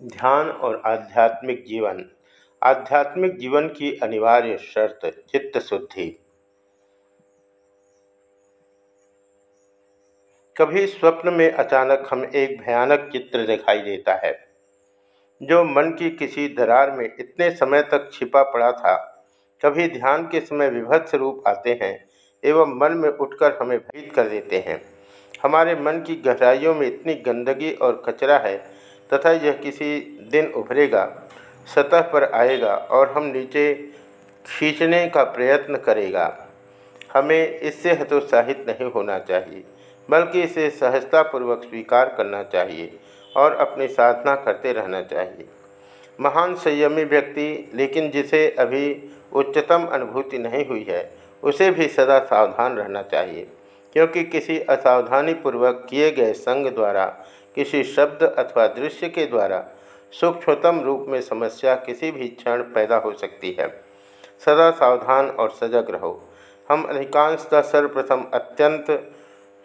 ध्यान और आध्यात्मिक जीवन। आध्यात्मिक जीवन की अनिवार्य शर्त चित्त शुद्धि। कभी स्वप्न में अचानक हम एक भयानक चित्र दिखाई देता है, जो मन की किसी दरार में इतने समय तक छिपा पड़ा था, कभी ध्यान के समय विभत्स रूप आते हैं एवं मन में उठकर हमें भयभीत कर देते हैं। हमारे मन की गहराइयों में इतनी गंदगी और कचरा है तथा यह किसी दिन उभरेगा, सतह पर आएगा और हम नीचे खींचने का प्रयत्न करेगा। हमें इससे हतोत्साहित नहीं होना चाहिए, बल्कि इसे सहजतापूर्वक स्वीकार करना चाहिए और अपनी साधना करते रहना चाहिए। महान संयमी व्यक्ति, लेकिन जिसे अभी उच्चतम अनुभूति नहीं हुई है, उसे भी सदा सावधान रहना चाहिए, क्योंकि किसी असावधानीपूर्वक किए गए संग द्वारा किसी शब्द अथवा दृश्य के द्वारा सूक्ष्मतम रूप में समस्या किसी भी क्षण पैदा हो सकती है। सदा सावधान और सजग रहो। हम अधिकांशतः सर्वप्रथम अत्यंत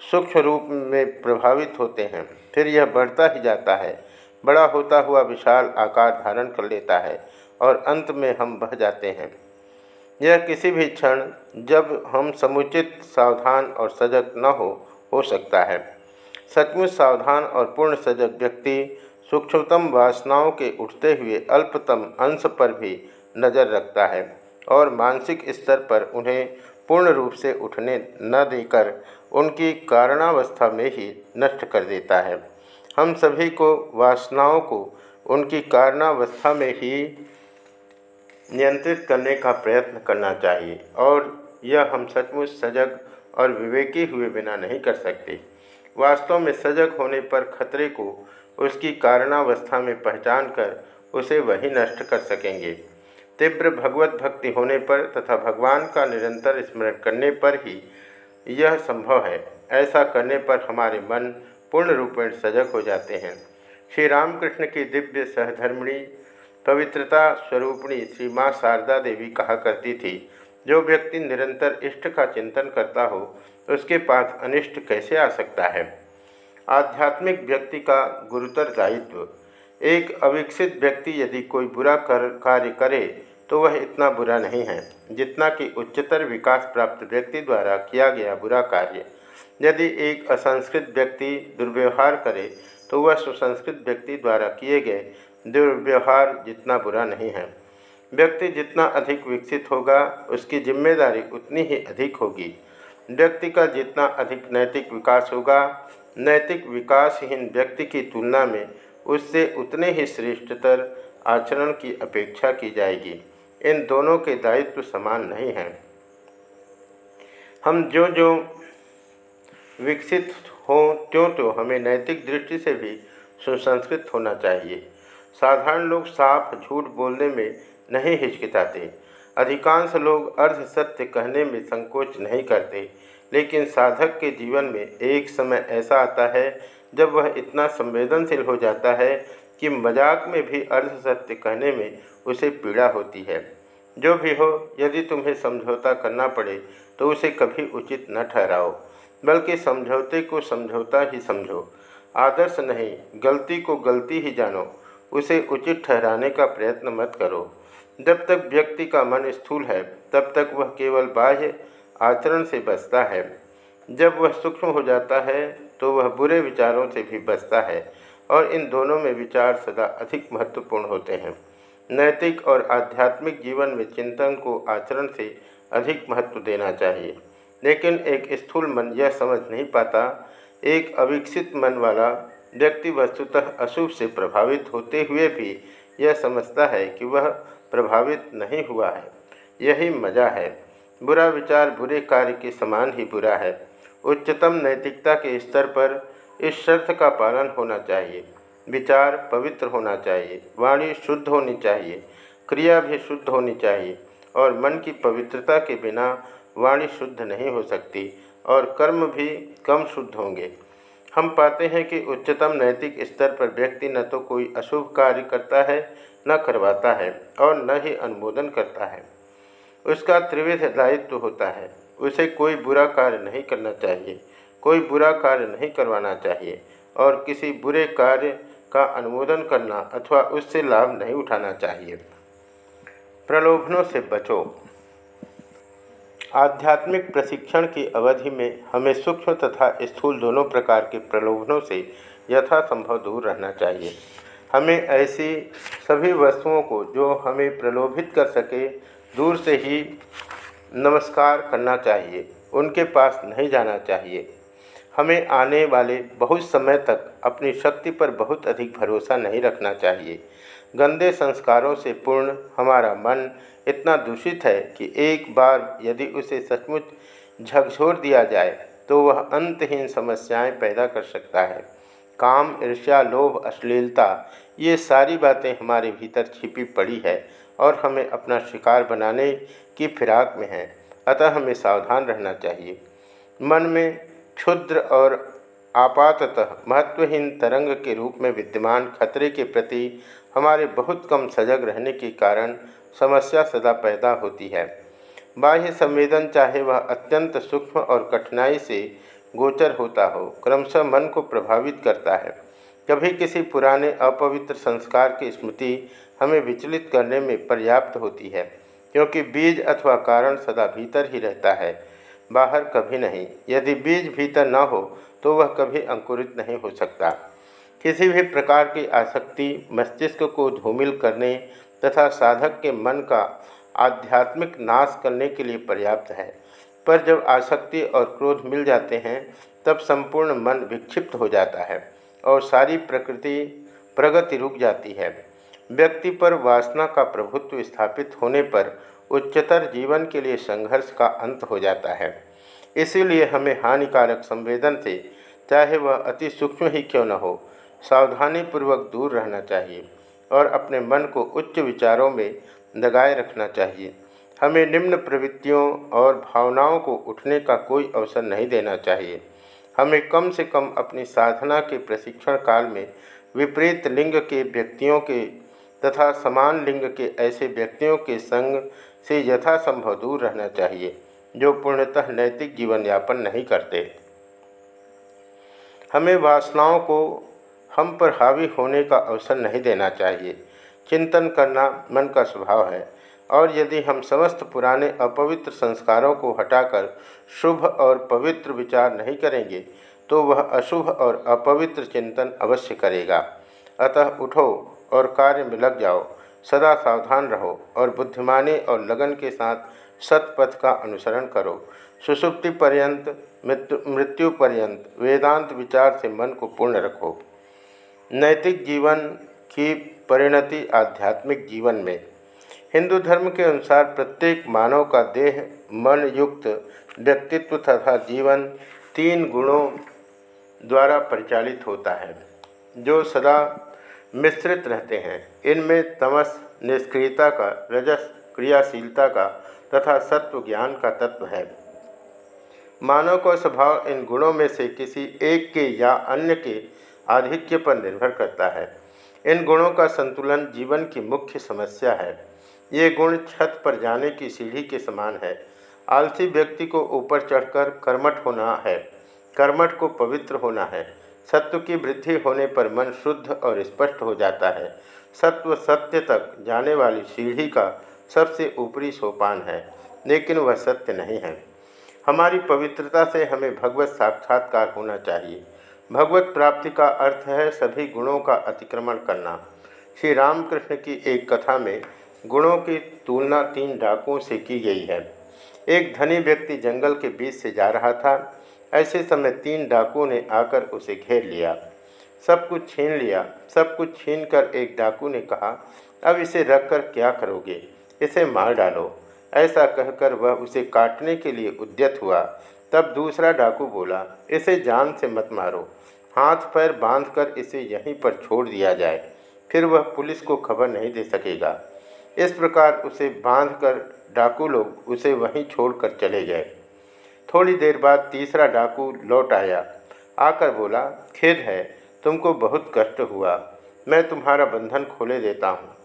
सूक्ष्म रूप में प्रभावित होते हैं, फिर यह बढ़ता ही जाता है। बड़ा होता हुआ विशाल आकार धारण कर लेता है और अंत में हम बह जाते हैं। यह किसी भी क्षण जब हम समुचित, सावधान और सजग न हो हो सकता है। सचमुच सावधान और पूर्ण सजग व्यक्ति सूक्ष्मतम वासनाओं के उठते हुए अल्पतम अंश पर भी नज़र रखता है और मानसिक स्तर पर उन्हें पूर्ण रूप से उठने न देकर उनकी कारणावस्था में ही नष्ट कर देता है। हम सभी को वासनाओं को उनकी कारणावस्था में ही नियंत्रित करने का प्रयत्न करना चाहिए और यह हम सचमुच सजग और विवेकी हुए बिना नहीं कर सकते। वास्तव में सजग होने पर खतरे को उसकी कारणावस्था में पहचान कर उसे वही नष्ट कर सकेंगे। तीव्र भगवत भक्ति होने पर तथा भगवान का निरंतर स्मरण करने पर ही यह संभव है। ऐसा करने पर हमारे मन पूर्ण रूपेण सजग हो जाते हैं। श्री रामकृष्ण की दिव्य सहधर्मिणी, पवित्रता स्वरूपणी श्री माँ शारदा देवी कहा करती थी जो व्यक्ति निरंतर इष्ट का चिंतन करता हो, उसके पास अनिष्ट कैसे आ सकता है? आध्यात्मिक व्यक्ति का गुरुतर दायित्व। एक अविकसित व्यक्ति यदि कोई बुरा कर, कार्य करे तो वह इतना बुरा नहीं है, जितना कि उच्चतर विकास प्राप्त व्यक्ति द्वारा किया गया बुरा कार्य। यदि एक असंस्कृत व्यक्ति दुर्व्यवहार करे तो वह सुसंस्कृत व्यक्ति द्वारा किए गए दुर्व्यवहार जितना बुरा नहीं है। व्यक्ति जितना अधिक विकसित होगा, उसकी ज़िम्मेदारी उतनी ही अधिक होगी। व्यक्ति का जितना अधिक नैतिक विकास होगा, नैतिक विकासहीन व्यक्ति की तुलना में उससे उतने ही श्रेष्ठतर आचरण की अपेक्षा की जाएगी। इन दोनों के दायित्व समान नहीं हैं। हम जो जो विकसित हों त्यों तो हमें नैतिक दृष्टि से भी सुसंस्कृत होना चाहिए। साधारण लोग साफ़ झूठ बोलने में नहीं हिचकिताते अधिकांश लोग अर्ध सत्य कहने में संकोच नहीं करते, लेकिन साधक के जीवन में एक समय ऐसा आता है जब वह इतना संवेदनशील हो जाता है कि मज़ाक में भी अर्ध सत्य कहने में उसे पीड़ा होती है। जो भी हो, यदि तुम्हें समझौता करना पड़े तो उसे कभी उचित न ठहराओ, बल्कि समझौते को समझौता ही समझो। आदर्श नहीं, गलती को गलती ही जानो। उसे उचित ठहराने का प्रयत्न मत करो। जब तक व्यक्ति का मन स्थूल है, तब तक वह केवल बाह्य आचरण से बचता है। जब वह सूक्ष्म हो जाता है तो वह बुरे विचारों से भी बचता है और इन दोनों में विचार सदा अधिक महत्वपूर्ण होते हैं। नैतिक और आध्यात्मिक जीवन में चिंतन को आचरण से अधिक महत्व देना चाहिए। लेकिन एक स्थूल मन यह समझ नहीं पाता, एक अविकसित मन वाला व्यक्ति वस्तुतः अशुभ से प्रभावित होते हुए भी यह समझता है कि वह प्रभावित नहीं हुआ है। यही मज़ा है। बुरा विचार बुरे कार्य के समान ही बुरा है। उच्चतम नैतिकता के स्तर पर इस शर्त का पालन होना चाहिए। विचार पवित्र होना चाहिए। वाणी शुद्ध होनी चाहिए। क्रिया भी शुद्ध होनी चाहिए। और मन की पवित्रता के बिना वाणी शुद्ध नहीं हो सकती और कर्म भी कम शुद्ध होंगे। हम पाते हैं कि उच्चतम नैतिक स्तर पर व्यक्ति न तो कोई अशुभ कार्य करता है, न करवाता है और न ही अनुमोदन करता है। उसका त्रिविध दायित्व होता है। उसे कोई बुरा कार्य नहीं करना चाहिए, कोई बुरा कार्य नहीं करवाना चाहिए और किसी बुरे कार्य का अनुमोदन करना अथवा उससे लाभ नहीं उठाना चाहिए। प्रलोभनों से बचो। आध्यात्मिक प्रशिक्षण की अवधि में हमें सूक्ष्म तथा स्थूल दोनों प्रकार के प्रलोभनों से यथासंभव दूर रहना चाहिए। हमें ऐसी सभी वस्तुओं को जो हमें प्रलोभित कर सके, दूर से ही नमस्कार करना चाहिए। उनके पास नहीं जाना चाहिए। हमें आने वाले बहुत समय तक अपनी शक्ति पर बहुत अधिक भरोसा नहीं रखना चाहिए। गंदे संस्कारों से पूर्ण हमारा मन इतना दूषित है कि एक बार यदि उसे सचमुच झकझोर दिया जाए तो वह अंतहीन समस्याएँ पैदा कर सकता है। काम, ईर्ष्या, लोभ, अश्लीलता, ये सारी बातें हमारे भीतर छिपी पड़ी है और हमें अपना शिकार बनाने की फिराक में है। अतः हमें सावधान रहना चाहिए। मन में क्षुद्र और आपाततः महत्वहीन तरंग के रूप में विद्यमान खतरे के प्रति हमारे बहुत कम सजग रहने के कारण समस्या सदा पैदा होती है। बाह्य संवेदन चाहे वह अत्यंत सूक्ष्म और कठिनाई से गोचर होता हो, क्रमशः मन को प्रभावित करता है। कभी किसी पुराने अपवित्र संस्कार की स्मृति हमें विचलित करने में पर्याप्त होती है, क्योंकि बीज अथवा कारण सदा भीतर ही रहता है। बाहर कभी नहीं। यदि बीज भीतर न हो तो वह कभी अंकुरित नहीं हो सकता। किसी भी प्रकार की आसक्ति मस्तिष्क को धूमिल करने तथा साधक के मन का आध्यात्मिक नाश करने के लिए पर्याप्त है। पर जब आसक्ति और क्रोध मिल जाते हैं, तब संपूर्ण मन विक्षिप्त हो जाता है और सारी प्रकृति, प्रगति रुक जाती है। व्यक्ति पर वासना का प्रभुत्व स्थापित होने पर उच्चतर जीवन के लिए संघर्ष का अंत हो जाता है। इसीलिए हमें हानिकारक संवेदन से, चाहे वह अति सूक्ष्म ही क्यों न हो, सावधानीपूर्वक दूर रहना चाहिए और अपने मन को उच्च विचारों में दगाए रखना चाहिए। हमें निम्न प्रवृत्तियों और भावनाओं को उठने का कोई अवसर नहीं देना चाहिए। हमें कम से कम अपनी साधना के प्रशिक्षण काल में विपरीत लिंग के व्यक्तियों के तथा समान लिंग के ऐसे व्यक्तियों के संग से यथासंभव दूर रहना चाहिए, जो पूर्णतः नैतिक जीवन यापन नहीं करते। हमें वासनाओं को हम पर हावी होने का अवसर नहीं देना चाहिए। चिंतन करना मन का स्वभाव है, और यदि हम समस्त पुराने अपवित्र संस्कारों को हटाकर शुभ और पवित्र विचार नहीं करेंगे तो वह अशुभ और अपवित्र चिंतन अवश्य करेगा। अतः उठो और कार्य में लग जाओ। सदा सावधान रहो और बुद्धिमानी और लगन के साथ सतपथ का अनुसरण करो। सुसुप्ति पर्यंत, मृत्यु पर्यंत वेदांत विचार से मन को पूर्ण रखो। नैतिक जीवन की परिणति आध्यात्मिक जीवन में। हिंदू धर्म के अनुसार प्रत्येक मानव का देह, मन युक्त, व्यक्तित्व तथा जीवन तीन गुणों द्वारा परिचालित होता है, जो सदा मिश्रित रहते हैं। इनमें तमस, निष्क्रियता का, रजस, क्रियाशीलता का तथा सत्व ज्ञान का तत्व है। मानव का स्वभाव इन गुणों में से किसी एक के या अन्य के आधिक्य पर निर्भर करता है। इन गुणों का संतुलन जीवन की मुख्य समस्या है। ये गुण छत पर जाने की सीढ़ी के समान है। आलसी व्यक्ति को ऊपर चढ़कर कर्मठ होना है। कर्मठ को पवित्र होना है। सत्व की वृद्धि होने पर मन शुद्ध और स्पष्ट हो जाता है। सत्व सत्य तक जाने वाली सीढ़ी का सबसे ऊपरी सोपान है, लेकिन वह सत्य नहीं है। हमारी पवित्रता से हमें भगवत साक्षात्कार होना चाहिए। भगवत प्राप्ति का अर्थ है सभी गुणों का अतिक्रमण करना। श्री रामकृष्ण की एक कथा में गुणों की तुलना तीन डाकुओं से की गई है। एक धनी व्यक्ति जंगल के बीच से जा रहा था ऐसे समय तीन डाकुओं ने आकर उसे घेर लिया। सब कुछ छीन लिया। सब कुछ छीन कर एक डाकू ने कहा, अब इसे रखकर क्या करोगे? इसे मार डालो। ऐसा कहकर वह उसे काटने के लिए उद्यत हुआ। तब दूसरा डाकू बोला, इसे जान से मत मारो। हाथ पैर बांधकर इसे यहीं पर छोड़ दिया जाए। फिर वह पुलिस को खबर नहीं दे सकेगा। इस प्रकार उसे बांधकर डाकू लोग उसे वहीं छोड़कर चले गए। थोड़ी देर बाद तीसरा डाकू लौट आया। आकर बोला, खेद है, तुमको बहुत कष्ट हुआ। मैं तुम्हारा बंधन खोले देता हूँ।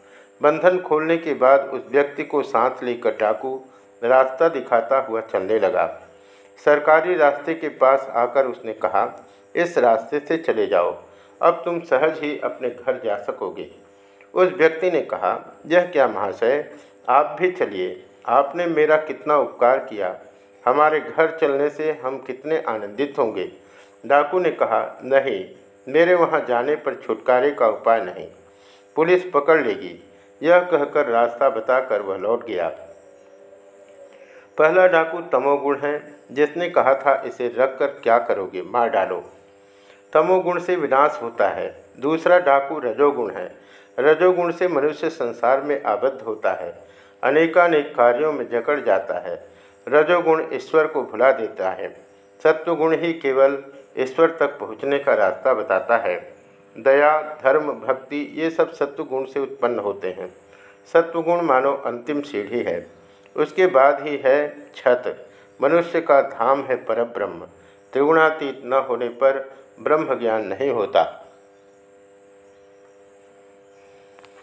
बंधन खोलने के बाद उस व्यक्ति को सांस लेकर डाकू रास्ता दिखाता हुआ चलने लगा। सरकारी रास्ते के पास आकर उसने कहा, इस रास्ते से चले जाओ। अब तुम सहज ही अपने घर जा सकोगे। उस व्यक्ति ने कहा, यह क्या महाशय? आप भी चलिए। आपने मेरा कितना उपकार किया। हमारे घर चलने से हम कितने आनंदित होंगे। डाकू ने कहा, नहीं, मेरे वहाँ जाने पर छुटकारे का उपाय नहीं। पुलिस पकड़ लेगी। यह कहकर रास्ता बताकर वह लौट गया। पहला डाकू तमोगुण है। जिसने कहा था, इसे रख कर क्या करोगे? मार डालो। तमोगुण से विनाश होता है। दूसरा डाकू रजोगुण है। रजोगुण से मनुष्य संसार में आबद्ध होता है। अनेकानेक कार्यों में जकड़ जाता है। रजोगुण ईश्वर को भुला देता है। सत्वगुण ही केवल ईश्वर तक पहुँचने का रास्ता बताता है। दया, धर्म, भक्ति, ये सब सत्वगुण से उत्पन्न होते हैं। सत्वगुण मानो अंतिम सीढ़ी है। उसके बाद ही है छत। मनुष्य का धाम है परब्रह्म। त्रिगुणातीत न होने पर ब्रह्म ज्ञान नहीं होता।